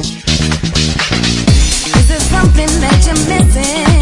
Is there something that you're missing?